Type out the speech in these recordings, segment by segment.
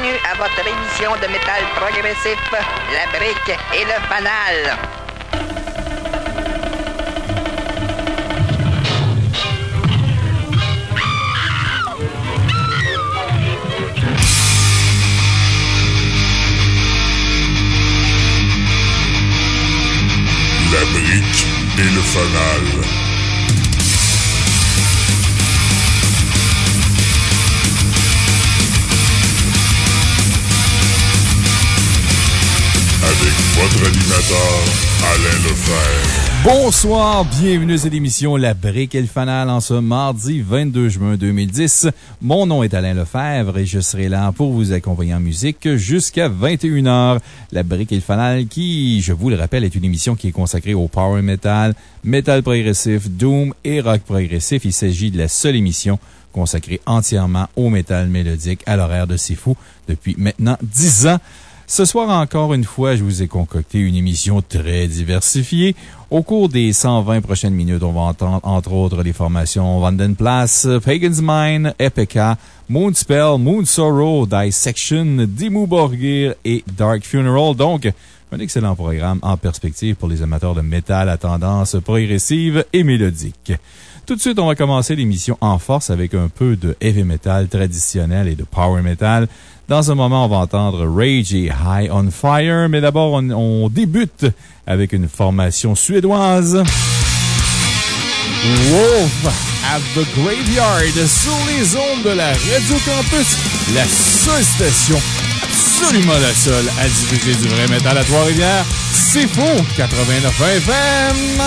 bienvenue à votre émission de métal progressif, La Brique et le Fanal. La brique et le fanal. Votre animateur, Alain Lefebvre. Bonsoir, bienvenue à cette émission La Brique et le Fanal en ce mardi 22 juin 2010. Mon nom est Alain Lefebvre et je serai là pour vous accompagner en musique jusqu'à 21h. La Brique et le Fanal qui, je vous le rappelle, est une émission qui est consacrée au power metal, metal progressif, doom et rock progressif. Il s'agit de la seule émission consacrée entièrement au métal mélodique à l'horaire de C'est Fou depuis maintenant 10 ans. Ce soir, encore une fois, je vous ai concocté une émission très diversifiée. Au cours des 120 prochaines minutes, on va entendre, entre autres, les formations Vandenplas, Pagan's Mine, Epica, Moonspell, Moon Sorrow, Dissection, Dimmu Borgir et Dark Funeral. Donc, un excellent programme en perspective pour les amateurs de métal à tendance progressive et mélodique. Tout de suite, on va commencer l'émission en force avec un peu de heavy metal traditionnel et de power metal. Dans un moment, on va entendre Rage et High on Fire, mais d'abord, on, débute avec une formation suédoise. Wolf at the Graveyard sur les ondes de la Radio Campus, la seule station, absolument la seule à diffuser du vrai métal à Trois-Rivières. C'est faux, 89 FM.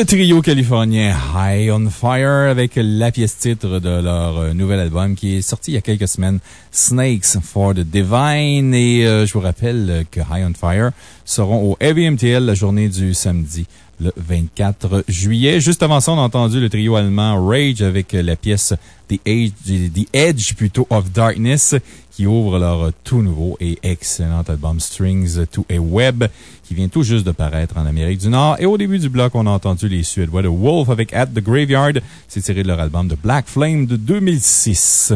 Le trio californien High on Fire avec la pièce titre de leur euh, nouvel album qui est sorti il y a quelques semaines, Snakes for the Divine. Et euh, je vous rappelle que High on Fire seront au Heavy MTL la journée du samedi le 24 juillet. Juste avant ça, on a entendu le trio allemand Rage avec la pièce The, Edge plutôt of Darkness qui ouvre leur tout nouveau et excellent album Strings to a Web, qui vient tout juste de paraître en Amérique du Nord. Et au début du bloc, on a entendu les Suédois de Wolf avec At the Graveyard. C'est tiré de leur album de Black Flame de 2006.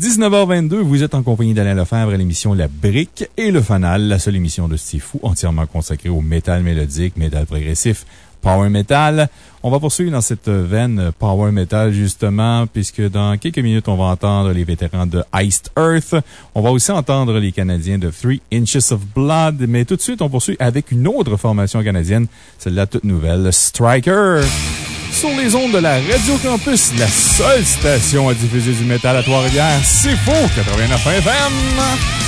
19h22, vous êtes en compagnie d'Alain Lefebvre à l'émission La Brique et le Fanal, la seule émission de style fou entièrement consacrée au métal mélodique, métal progressif, power metal. On va poursuivre dans cette veine power metal, justement, puisque dans quelques minutes, on va entendre les vétérans de Iced Earth. On va aussi entendre les Canadiens de Three Inches of Blood. Mais tout de suite, on poursuit avec une autre formation canadienne, celle-là toute nouvelle, Striker. Sur les ondes de la Radio Campus, la seule station à diffuser du métal à Trois-Rivières, c'est faux, 89 FM.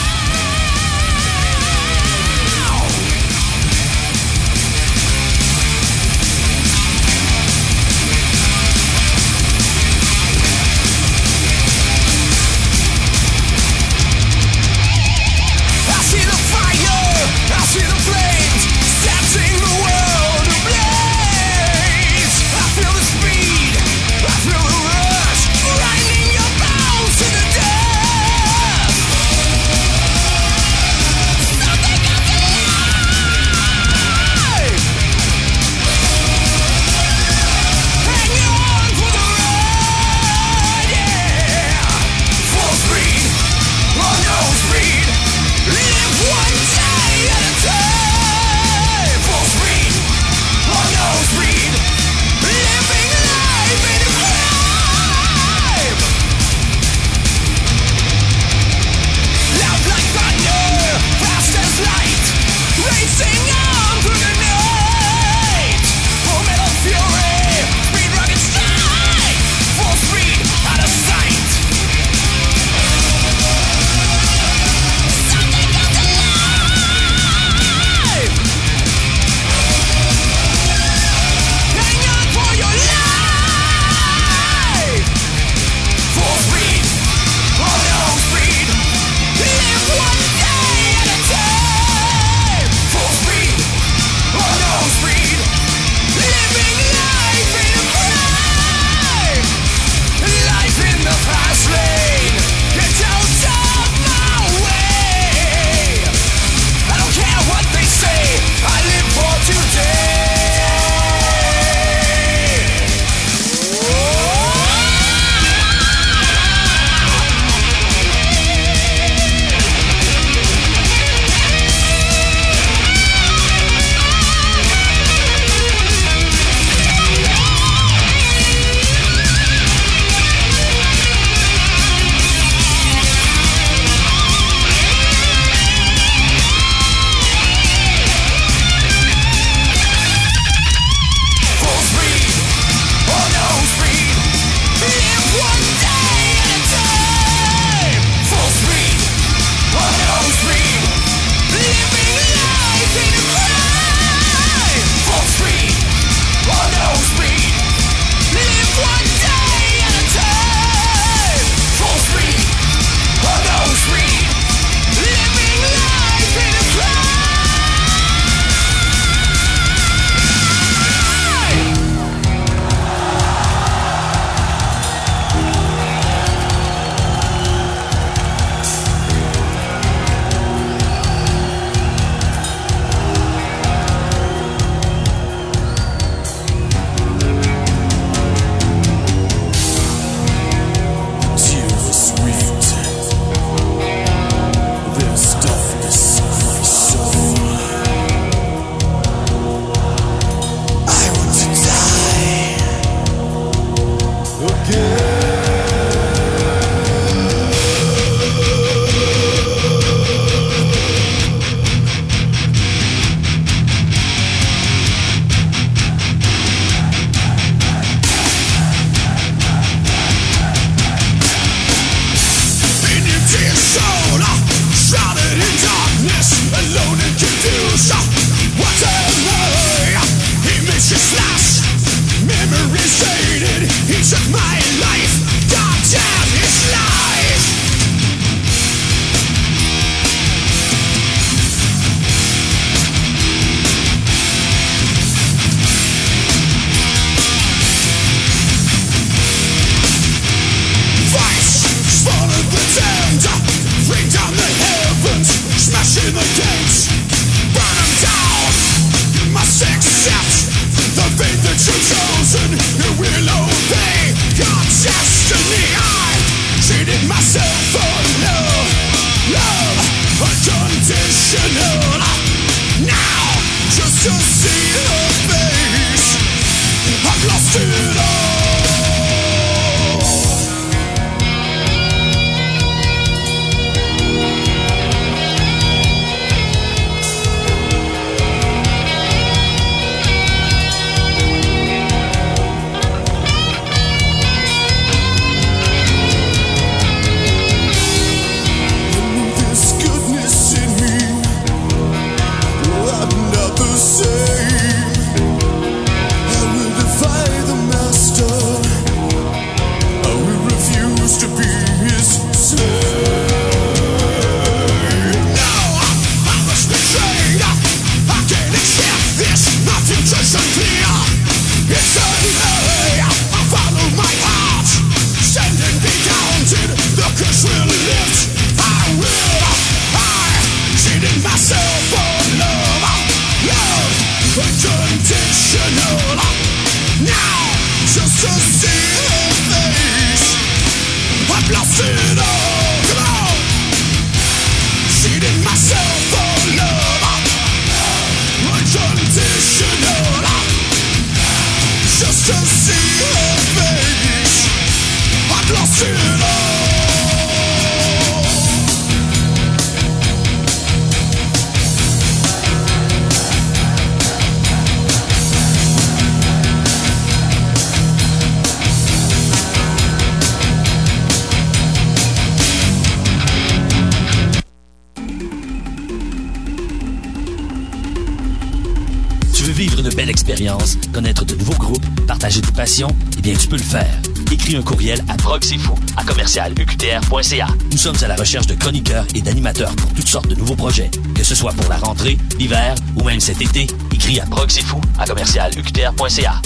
Tu peux le faire. Écris un courriel à proxifou à commercialuqtr.ca. Nous sommes à la recherche de chroniqueurs et d'animateurs pour toutes sortes de nouveaux projets. Que ce soit pour la rentrée, l'hiver ou même cet été, écris à proxifou à commercialuqtr.ca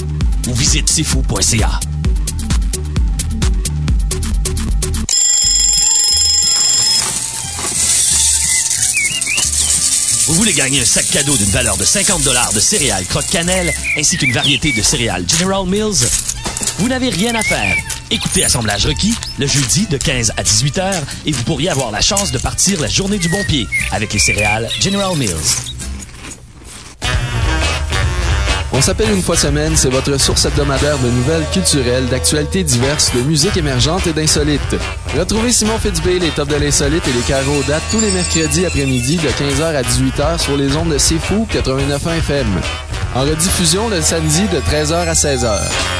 ou visite sifou.ca. Vous voulez gagner un sac cadeau d'une valeur de 50 de céréales croque-cannelle ainsi qu'une variété de céréales General Mills? Vous n'avez rien à faire. Écoutez Assemblage requis le jeudi de 15 à 18 heures et vous pourriez avoir la chance de partir la journée du bon pied avec les céréales General Mills. On s'appelle une fois semaine, c'est votre source hebdomadaire de nouvelles culturelles, d'actualités diverses, de musique émergente et d'insolites. Retrouvez Simon Fitzbay, les tops de l'insolite et les carreaux dates tous les mercredis après-midi de 15h à 18h sur les ondes de C'est Fou 89.1 FM. En rediffusion le samedi de 13h à 16h.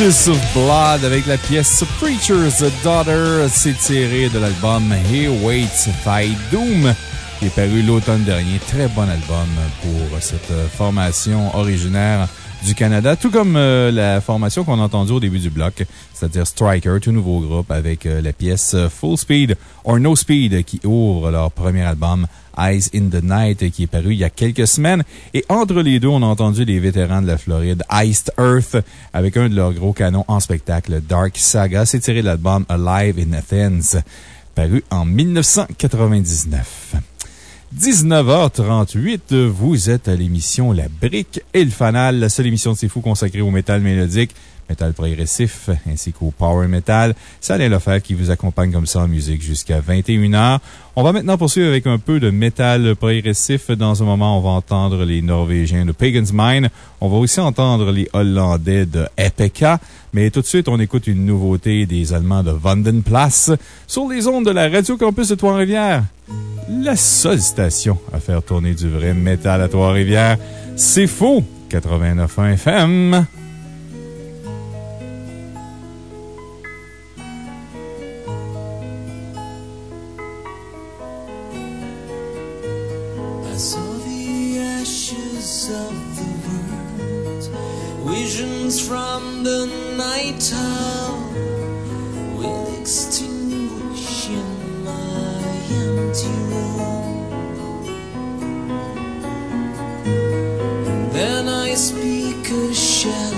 Of Blood avec la pièce Preacher's Daughter. C'est tiré de l'album Here Waits Fight Doom qui est paru l'automne dernier. Très bon album pour cette formation originaire du Canada, tout comme euh, la formation qu'on a entendue au début du bloc, c'est-à-dire Striker, tout nouveau groupe avec euh, la pièce Full Speed or No Speed qui ouvre leur premier album Eyes in the Night, qui est paru il y a quelques semaines. Et entre les deux, on a entendu les vétérans de la Floride, Iced Earth, avec un de leurs gros canons en spectacle, Dark Saga. C'est tiré de l'album Alive in Athens, paru en 1999. 19h38, vous êtes à l'émission La Brique et le Fanal, la seule émission de C'est Fou consacrée au métal mélodique metal progressif ainsi qu'au power metal. C'est Alain Lefebvre qui vous accompagne comme ça en musique jusqu'à 21h. On va maintenant poursuivre avec un peu de métal progressif. Dans un moment, on va entendre les Norvégiens de Pagan's Mine. On va aussi entendre les Hollandais de Epeka. Mais tout de suite, on écoute une nouveauté des Allemands de Vandenplatz sur les ondes de la Radio Campus de Trois-Rivières. La seule station à faire tourner du vrai métal à Trois-Rivières. C'est faux! 89.1 FM. from the night time will extinguish in my empty room. Then I speak a shadow.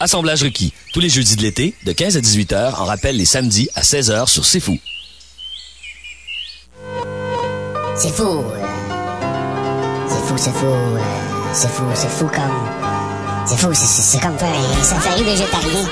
Assemblage requis. Tous les jeudis de l'été, de 15 à 18 heures, en rappel les samedis à 16 heures sur C'est Fou. C'est fou. C'est fou, c'est fou. C'est fou, c'est fou comme. C'est fou, c'est- comme faire un safari végétarien.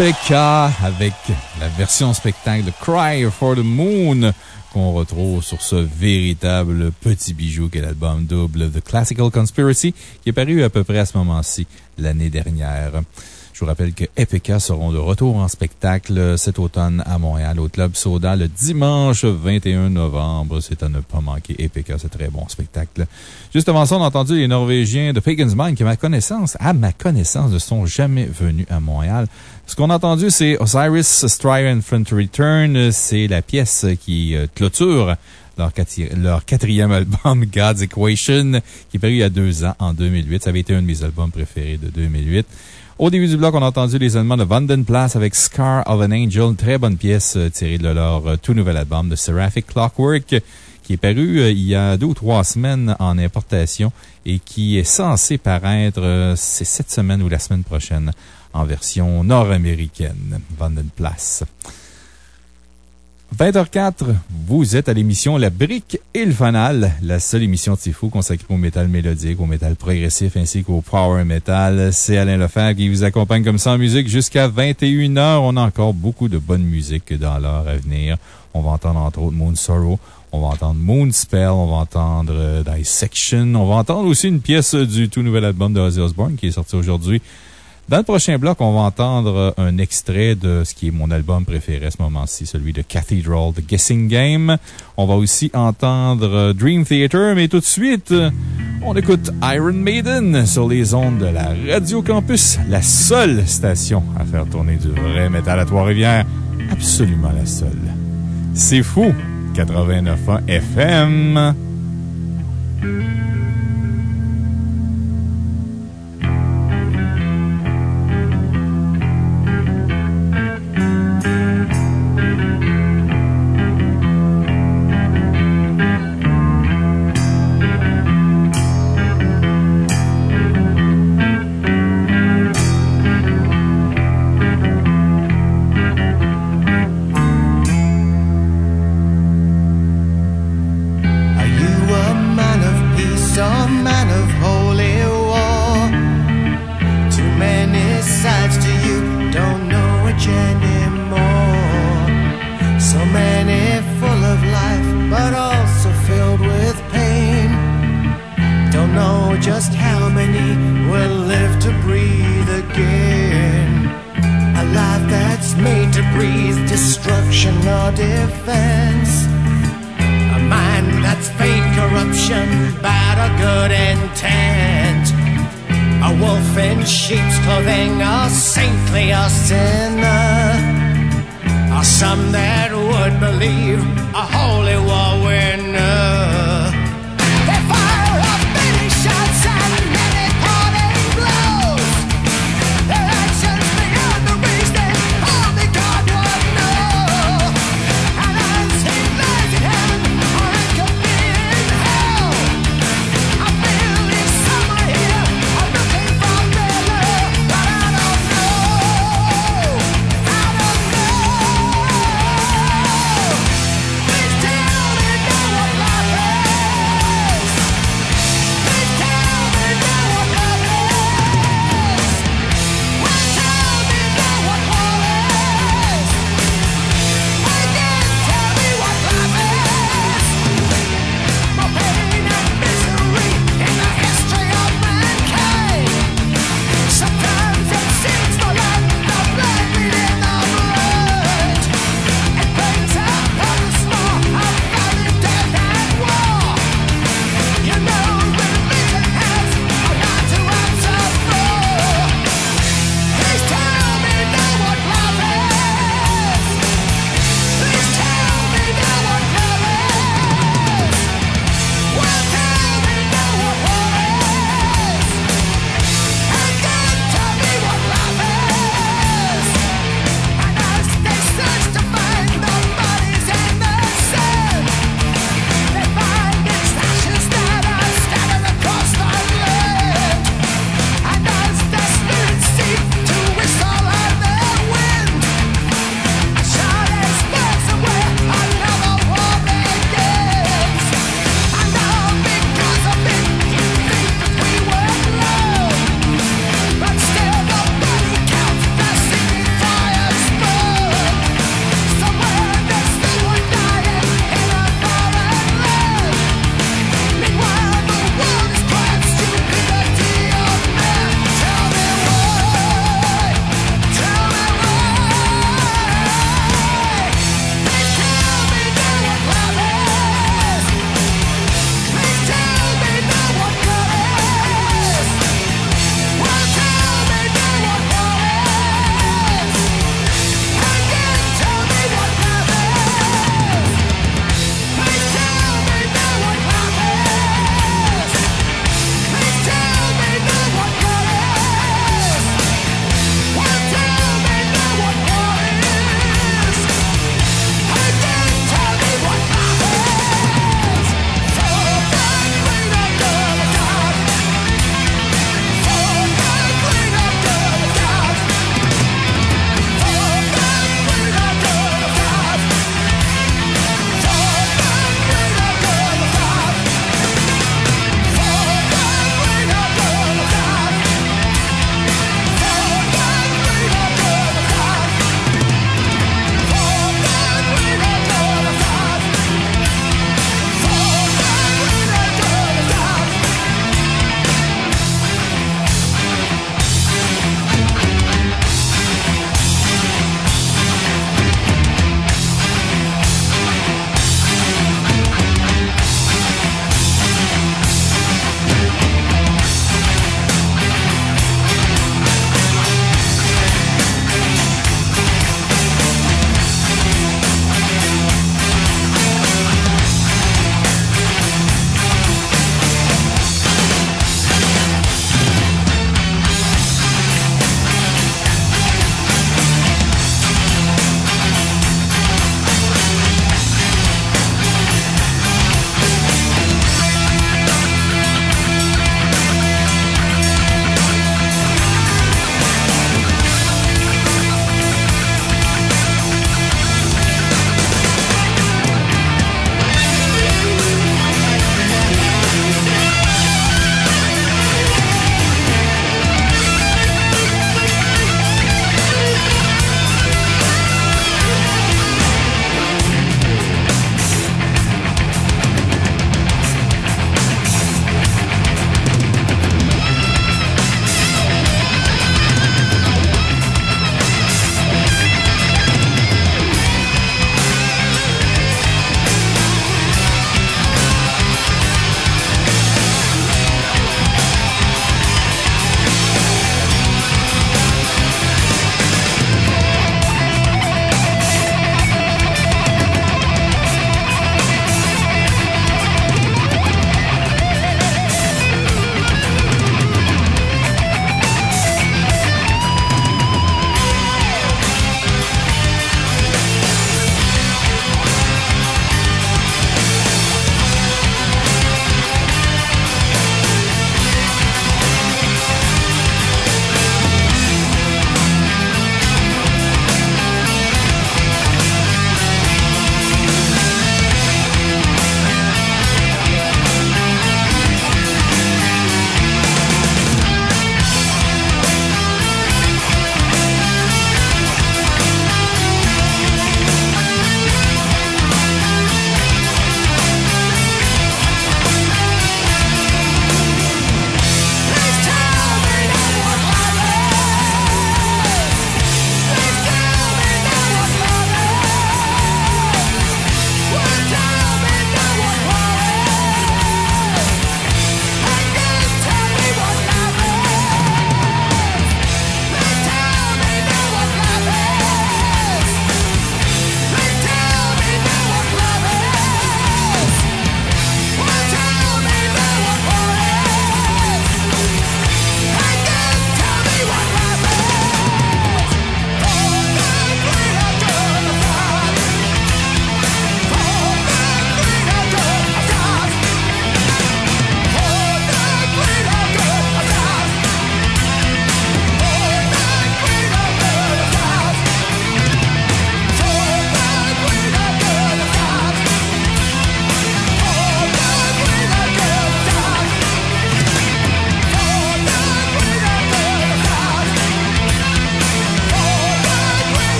Epeka avec la version spectacle de Cry for the Moon qu'on retrouve sur ce véritable petit bijou qu'est l'album double The Classical Conspiracy qui est paru à peu près à ce moment-ci l'année dernière. Je vous rappelle que EPK seront de retour en spectacle cet automne à Montréal au Club Soda le dimanche 21 novembre. C'est à ne pas manquer. EPK, c'est très bon spectacle. Juste avant ça, on a entendu les Norvégiens de Pagan's Mind qui, à ma connaissance, à ma connaissance, ne sont jamais venus à Montréal. Ce qu'on a entendu, c'est Osiris Triumphant Return. C'est la pièce qui euh, clôture leur, leur, quatrième album, God's Equation, qui est paru il y a deux ans, en 2008. Ça avait été un de mes albums préférés de 2008. Au début du bloc, on a entendu les Allemands de Vandenplas avec Scar of an Angel, une très bonne pièce euh, tirée de leur euh, tout nouvel album de Seraphic Clockwork, qui est paru il y a deux ou trois semaines en importation et qui est censé paraître cette semaine ou la semaine prochaine en version nord-américaine. Vandenplas. 20h04, vous êtes à l'émission La Brique et le Fanal, la seule émission de Tifo consacrée au métal mélodique, au métal progressif ainsi qu'au power metal. C'est Alain Lefebvre qui vous accompagne comme ça en musique jusqu'à 21h. On a encore beaucoup de bonne musique dans l'heure à venir. On va entendre entre autres Moon Sorrow. On va entendre Moonspell, on va entendre euh, Dissection, on va entendre aussi une pièce du tout nouvel album de Ozzy Osbourne qui est sorti aujourd'hui. Dans le prochain bloc, on va entendre euh, un extrait de ce qui est mon album préféré à ce moment-ci, celui de Cathedral, The Guessing Game. On va aussi entendre euh, Dream Theater, mais tout de suite, euh, on écoute Iron Maiden sur les ondes de la Radio Campus, la seule station à faire tourner du vrai métal à Trois-Rivières. Absolument la seule. C'est fou! 89.1 FM.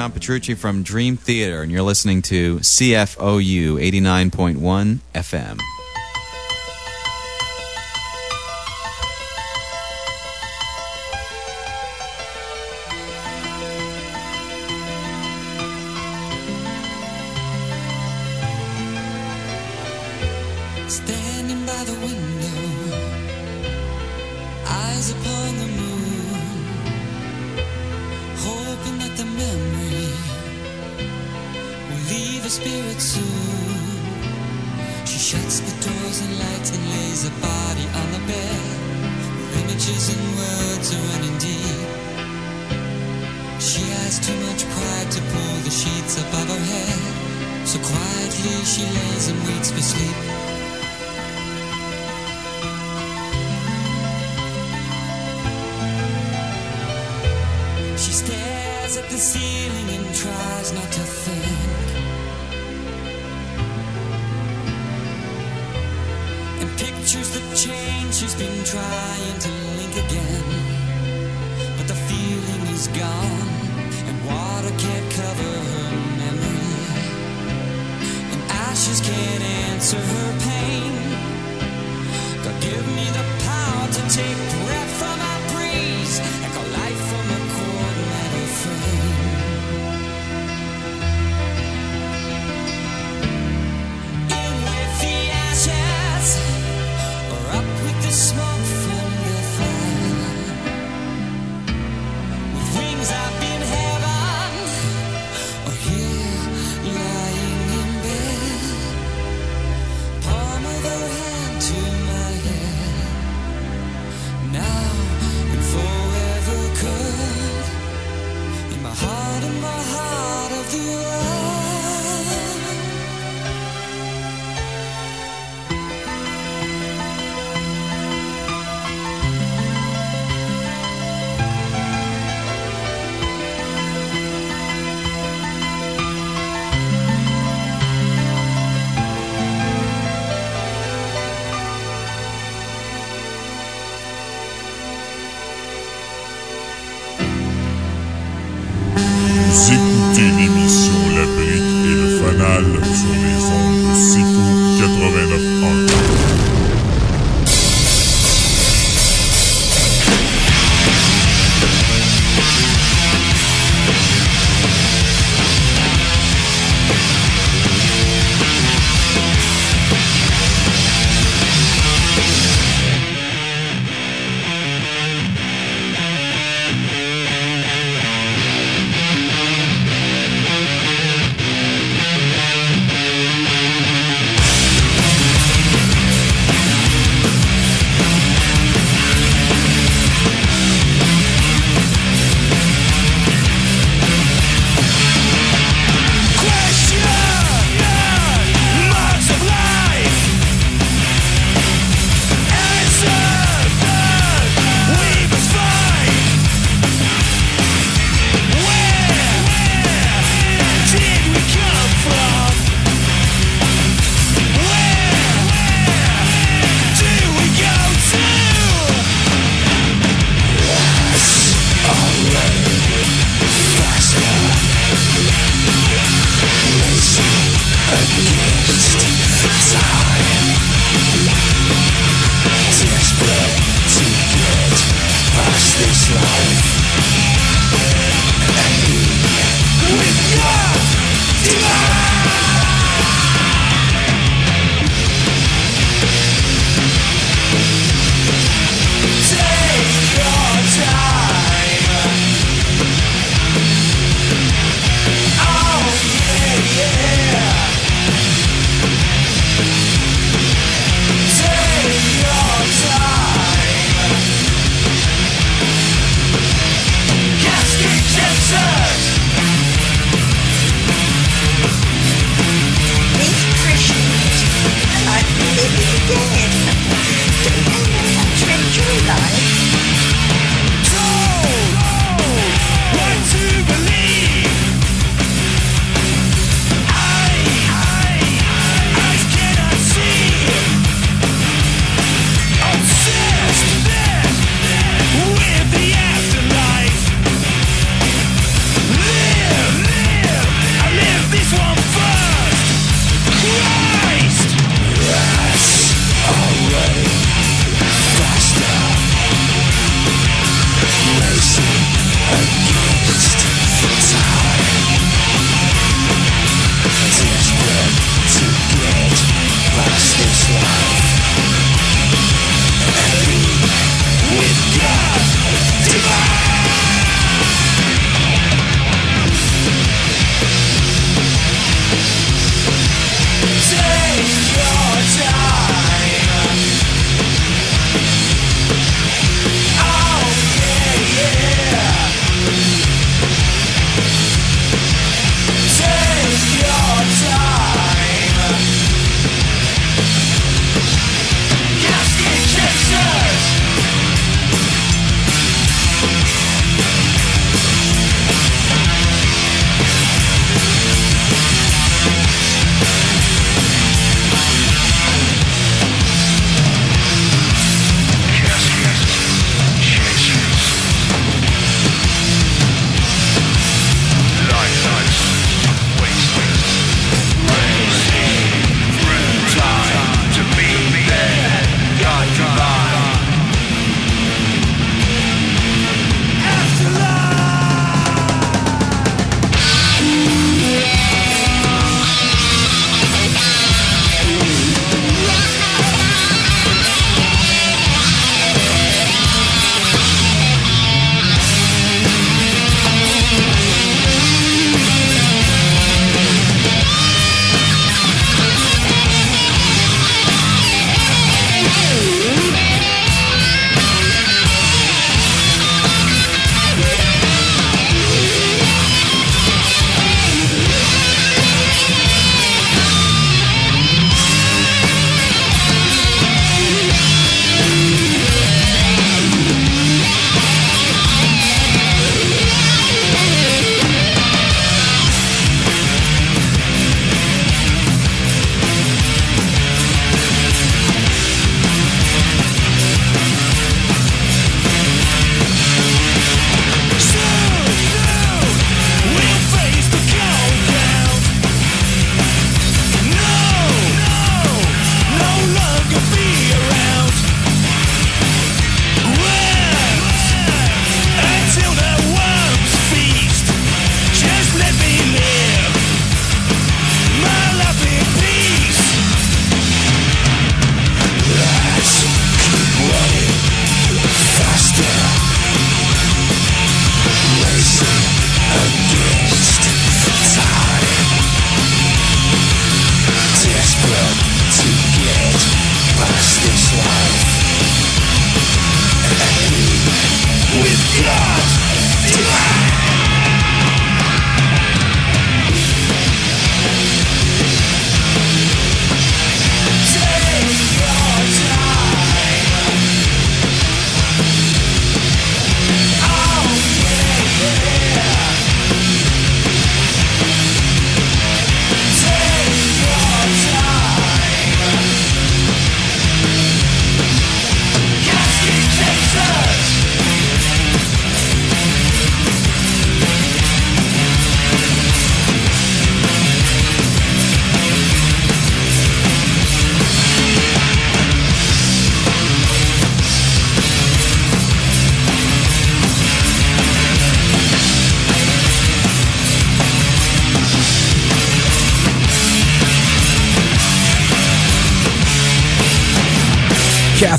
John Petrucci from Dream Theater, and you're listening to CFOU 89.1 FM. to her pain. God, give me the power to take.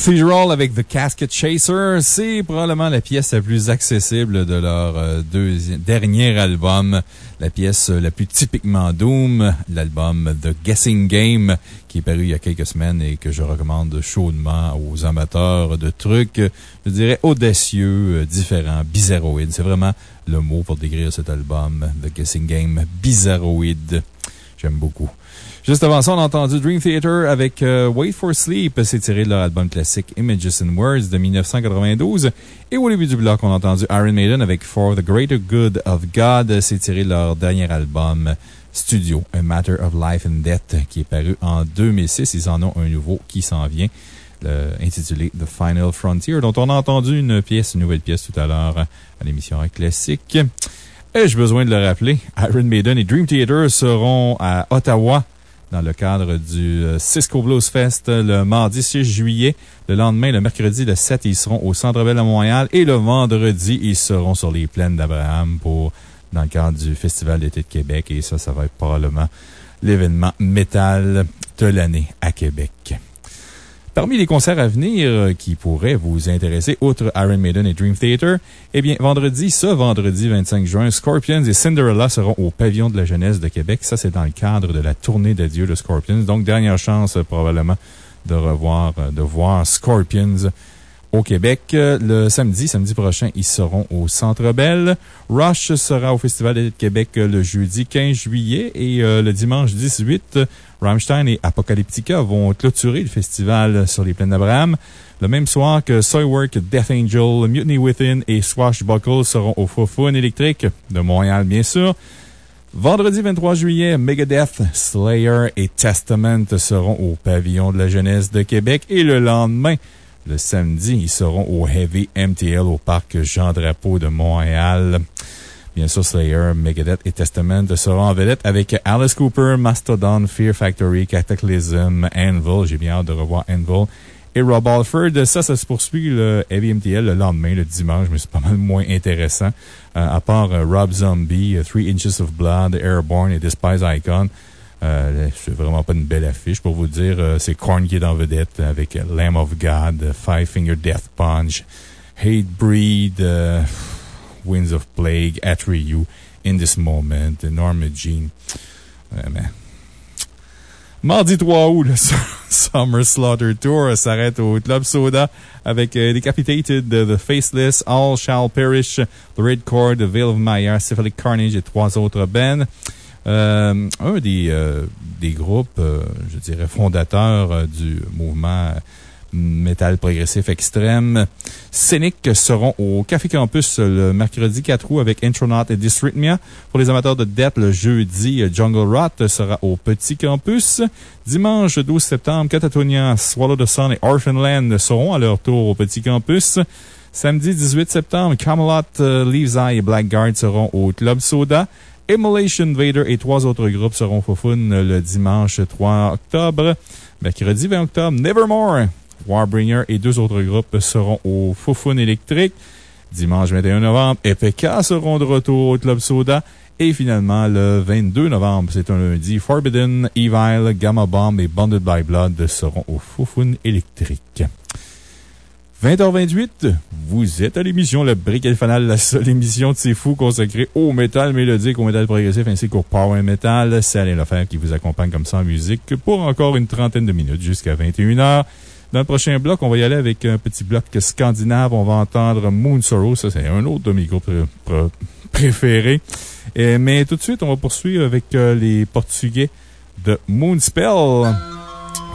Cathedral avec The Casket Chaser, c'est probablement la pièce la plus accessible de leur euh, dernier album, la pièce la plus typiquement Doom, l'album The Guessing Game, qui est paru il y a quelques semaines et que je recommande chaudement aux amateurs de trucs, je dirais, audacieux, euh, différents, bizarroïdes. C'est vraiment le mot pour décrire cet album, The Guessing Game, bizarroïde. J'aime beaucoup. Juste avant ça, on a entendu Dream Theater avec euh, Wait for Sleep. C'est tiré de leur album classique Images and Words de 1992. Et au début du bloc, on a entendu Iron Maiden avec For the Greater Good of God. C'est tiré de leur dernier album studio, A Matter of Life and Death, qui est paru en 2006. Ils en ont un nouveau qui s'en vient, intitulé The Final Frontier, dont on a entendu une pièce, une nouvelle pièce tout à l'heure à l'émission Classique. Ai-je besoin de le rappeler? Iron Maiden et Dream Theater seront à Ottawa dans le cadre du euh, Cisco Blues Fest le mardi 6 juillet. Le lendemain, le mercredi, le 7, ils seront au Centre Bell à Montréal. Et le vendredi, ils seront sur les plaines d'Abraham pour, dans le cadre du Festival d'été de Québec. Et ça, ça va être probablement l'événement métal de l'année à Québec. Parmi les concerts à venir euh, qui pourraient vous intéresser, outre Iron Maiden et Dream Theater, eh bien, vendredi, ce vendredi 25 juin, Scorpions et Cinderella seront au Pavillon de la Jeunesse de Québec. Ça, c'est dans le cadre de la tournée d'adieu de Scorpions. Donc, dernière chance, euh, probablement, de revoir, euh, de voir Scorpions au Québec. Le samedi, samedi prochain, ils seront au Centre Bell. Rush sera au Festival de Québec le jeudi 15 juillet et euh, le dimanche 18, euh, Rammstein et Apocalyptica vont clôturer le festival sur les plaines d'Abraham. Le même soir que Soilwork, Death Angel, Mutiny Within et Swashbuckle seront au Fofun électrique de Montréal, bien sûr. Vendredi 23 juillet, Megadeth, Slayer et Testament seront au Pavillon de la Jeunesse de Québec. Et le lendemain, le samedi, ils seront au Heavy MTL au Parc Jean-Drapeau de Montréal. Bien sûr, Slayer, Megadeth et Testament seront en vedette avec Alice Cooper, Mastodon, Fear Factory, Cataclysm, Anvil. J'ai bien hâte de revoir Anvil. Et Rob Alford, ça, ça se poursuit le Heavy MTL le lendemain, le dimanche, mais c'est pas mal moins intéressant. Euh, à part euh, Rob Zombie, euh, Three Inches of Blood, Airborne et Despise Icon. Euh, c'est vraiment pas une belle affiche pour vous dire. Euh, c'est Korn qui est en vedette avec Lamb of God, Five Finger Death Punch, Hate Breed, euh, Winds of Plague, Atreyu, In This Moment, Norma Jean. Vraiment. Mardi 3 août, le Summer Slaughter Tour s'arrête au Club Soda avec euh, Decapitated, The Faceless, All Shall Perish, The Red Cord, The Veil of Maya, Syphilic Carnage et trois autres bands. Euh, un des, euh, groupes, euh, je dirais, fondateurs euh, du mouvement euh, métal progressif extrême. Scénic seront au Café Campus le mercredi 4 août avec Intronaut et Dysrhythmia. Pour les amateurs de Death, le jeudi, Jungle Rot sera au Petit Campus. Dimanche 12 septembre, Catatonia, Swallow the Sun et Orphanland seront à leur tour au Petit Campus. Samedi 18 septembre, Camelot, euh, Leaves Eye et Blackguard seront au Club Soda. Immolation Vader et trois autres groupes seront Fofun le dimanche 3 octobre. Mercredi 20 octobre, Nevermore, Warbringer et deux autres groupes seront au Fofun électrique. Dimanche 21 novembre, EPK seront de retour au Club Soda. Et finalement, le 22 novembre, c'est un lundi, Forbidden, Evil, Gamma Bomb et Bonded by Blood seront au Fofun électrique. 20h28, vous êtes à l'émission Le Brick et Fanal, la seule émission de C'est Fou consacrée au métal mélodique, au métal progressif ainsi qu'au power metal. C'est Alain Lefebvre qui vous accompagne comme ça en musique pour encore une trentaine de minutes jusqu'à 21h. Dans le prochain bloc, on va y aller avec un petit bloc scandinave. On va entendre Moon Sorrow. Ça, c'est un autre de mes groupes pr- pr- préférés. Mais tout de suite, on va poursuivre avec euh, les Portugais de Moonspell.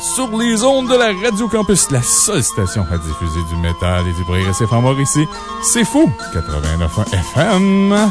Sur les ondes de la Radio Campus, la seule station à diffuser du métal et du progressif en Mauricie. C'est fou! 89.1 FM.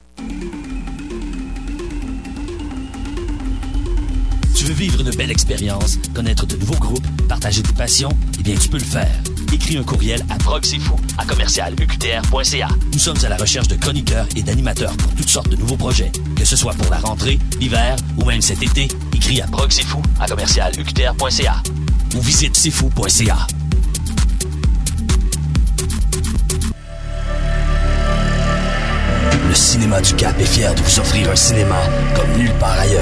Tu veux vivre une belle expérience, connaître de nouveaux groupes, partager tes passions? Eh bien, tu peux le faire. Écris un courriel à proxifou à commercial UQTR.ca. Nous sommes à la recherche de chroniqueurs et d'animateurs pour toutes sortes de nouveaux projets. Que ce soit pour la rentrée, l'hiver ou même cet été, écris à proxifou à commercial UQTR.ca ou visite sifou.ca. Le Cinéma du Cap est fier de vous offrir un cinéma comme nulle part ailleurs,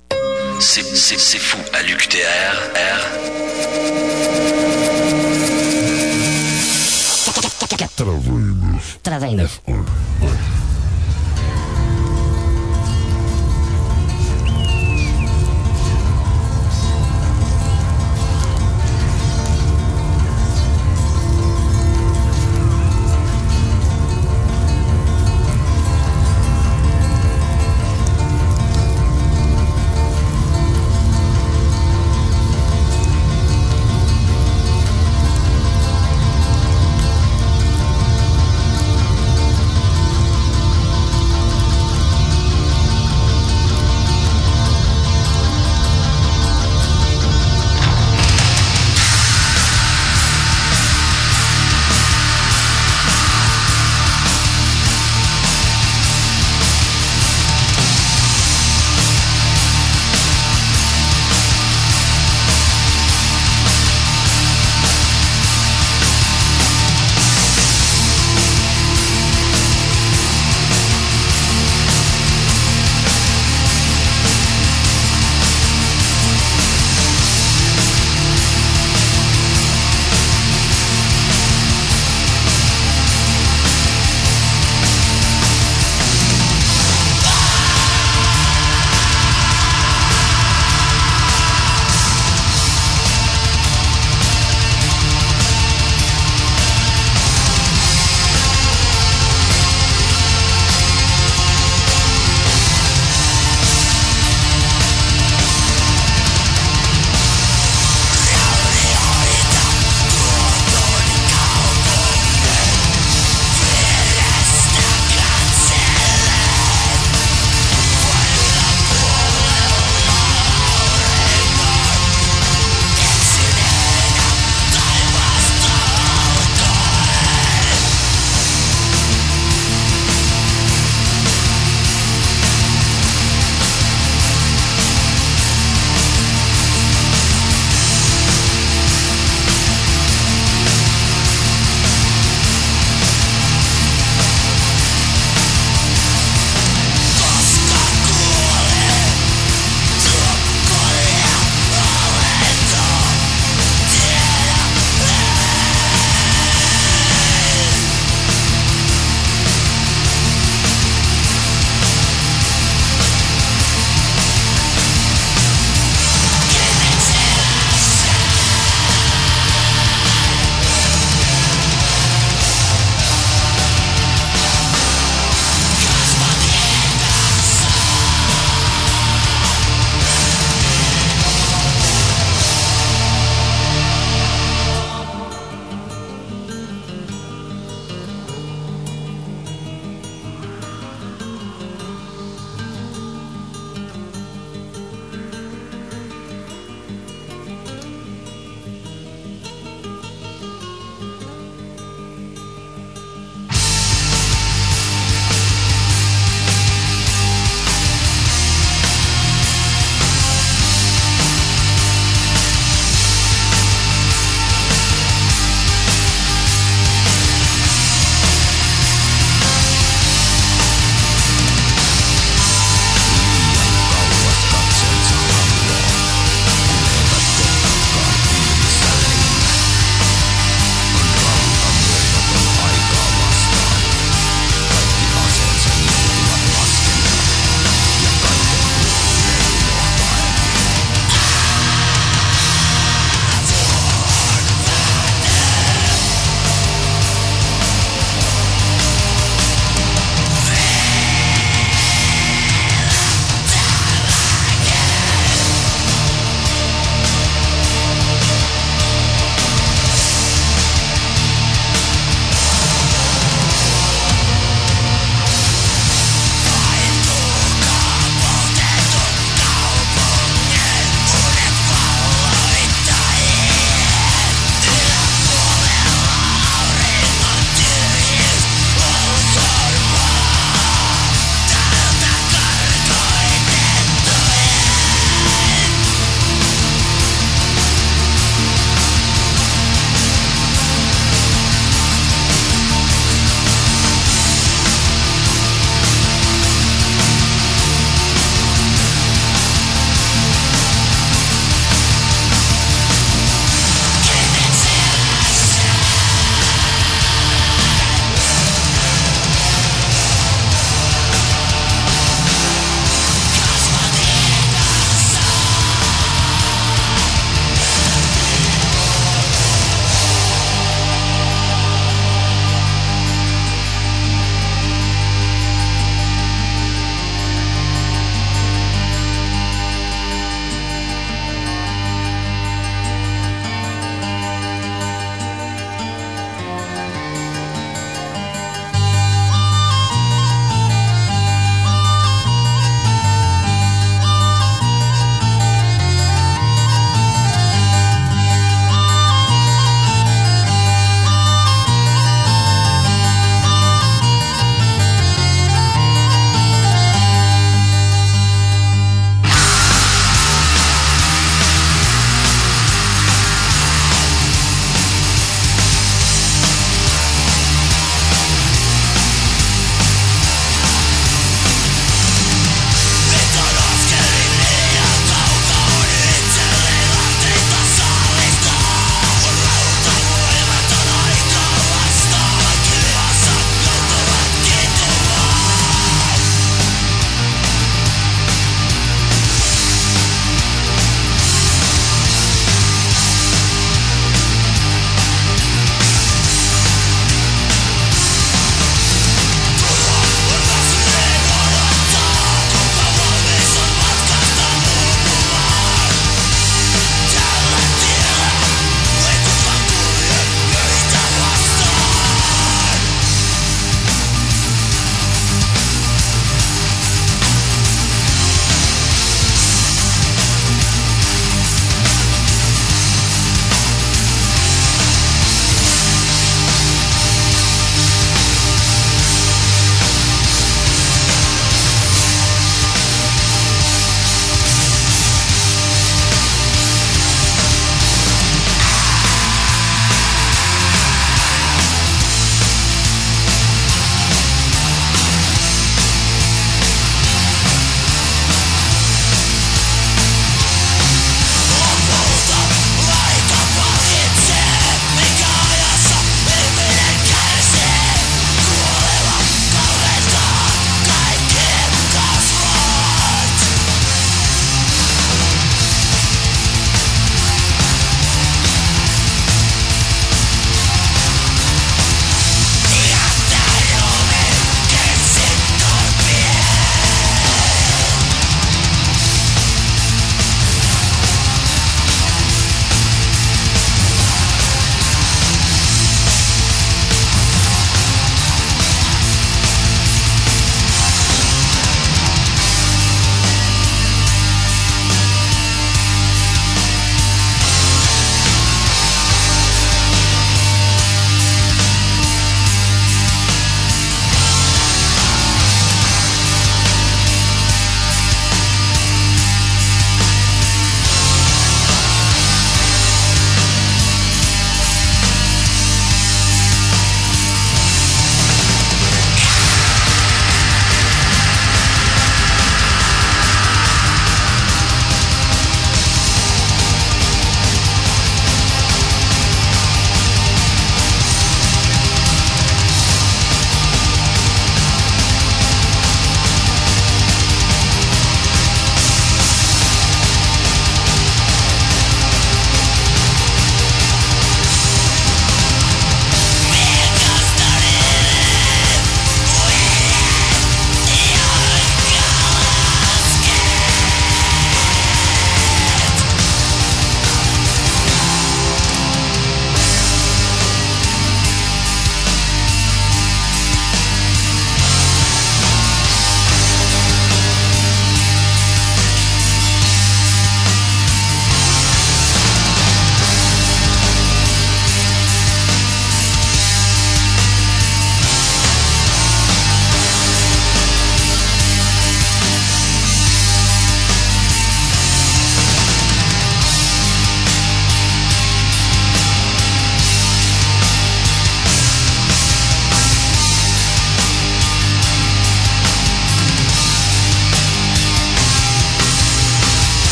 c'est, c'est, c'est fou à l'UQTR, R. 89. 89.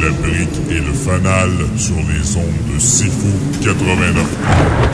La Brique et le Fanal sur les ondes de Sifu 89.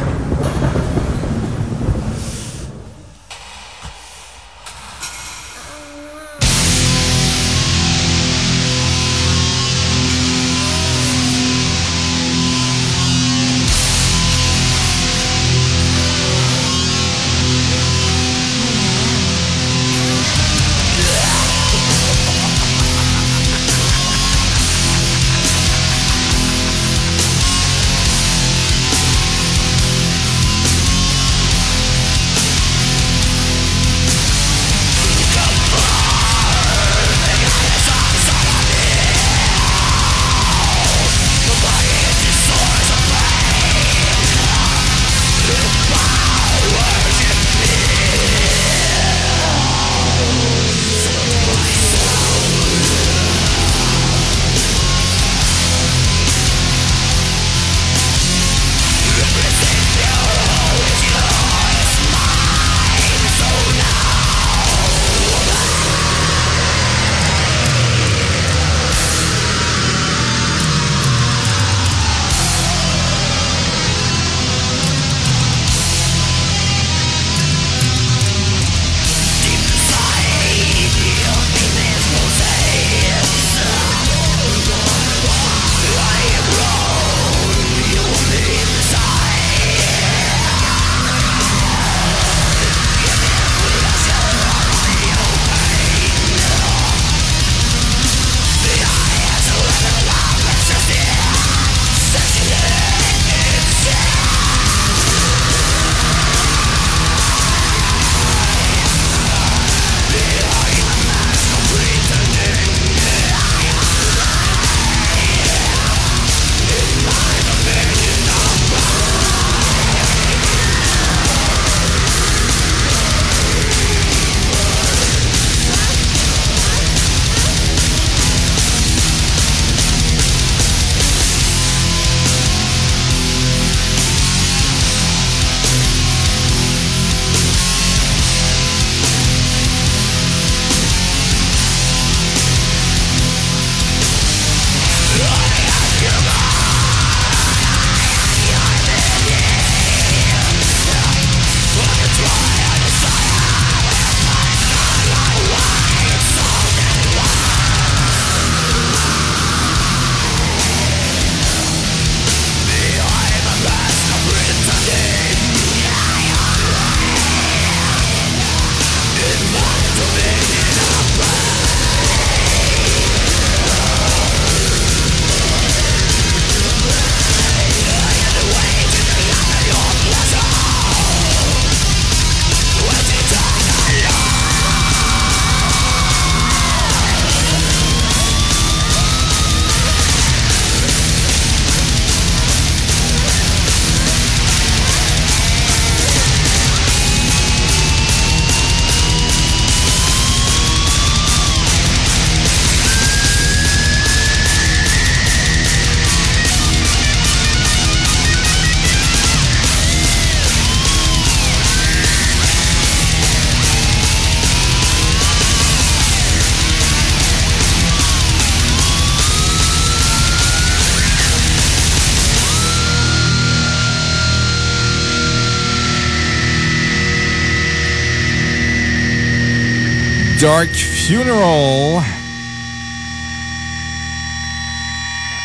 Dark Funeral.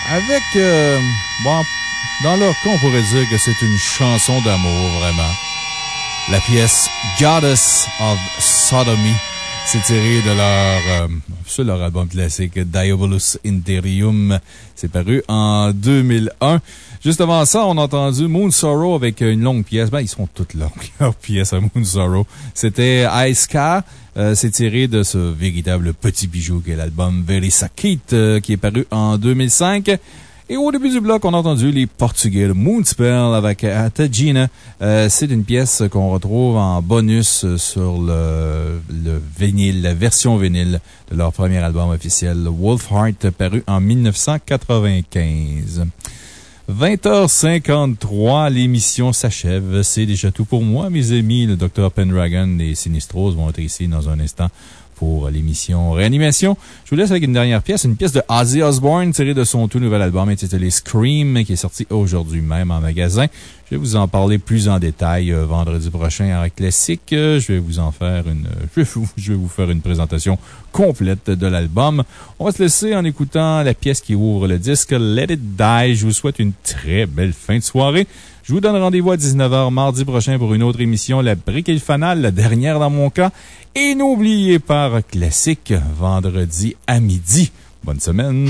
Avec, euh, bon, dans leur cas, on pourrait dire que c'est une chanson d'amour, vraiment. La pièce Goddess of Sodomy. C'est tiré de leur, euh, leur album classique Diabolus Interium. C'est paru en 2001. Juste avant ça, on a entendu Moon Sorrow avec une longue pièce. Ben, ils sont toutes longues, leurs pièces à Moon Sorrow. C'était Iska. Euh, c'est tiré de ce véritable petit bijou qu'est l'album Verisakit, euh, qui est paru en 2005. Et au début du bloc, on a entendu les Portugais, Moonspell avec Atagina. Euh, c'est une pièce qu'on retrouve en bonus sur le, le vinyle, la version vinyle de leur premier album officiel, Wolfheart, paru en 1995. 20h53, l'émission s'achève. C'est déjà tout pour moi, mes amis. Le Dr. Pendragon et Sinistros vont être ici dans un instant pour l'émission Réanimation. Je vous laisse avec une dernière pièce, une pièce de Ozzy Osbourne tirée de son tout nouvel album intitulé Scream, qui est sorti aujourd'hui même en magasin. Je vais vous en parler plus en détail euh, vendredi prochain en classique. Euh, Je vais vous en faire une, vous, je vais vous faire une présentation complète de l'album. On va se laisser en écoutant la pièce qui ouvre le disque Let It Die. Je vous souhaite une très belle fin de soirée. Je vous donne rendez-vous à 19h mardi prochain pour une autre émission, La Brique et le Fanal, la dernière dans mon cas. Et n'oubliez pas Classique, vendredi à midi. Bonne semaine.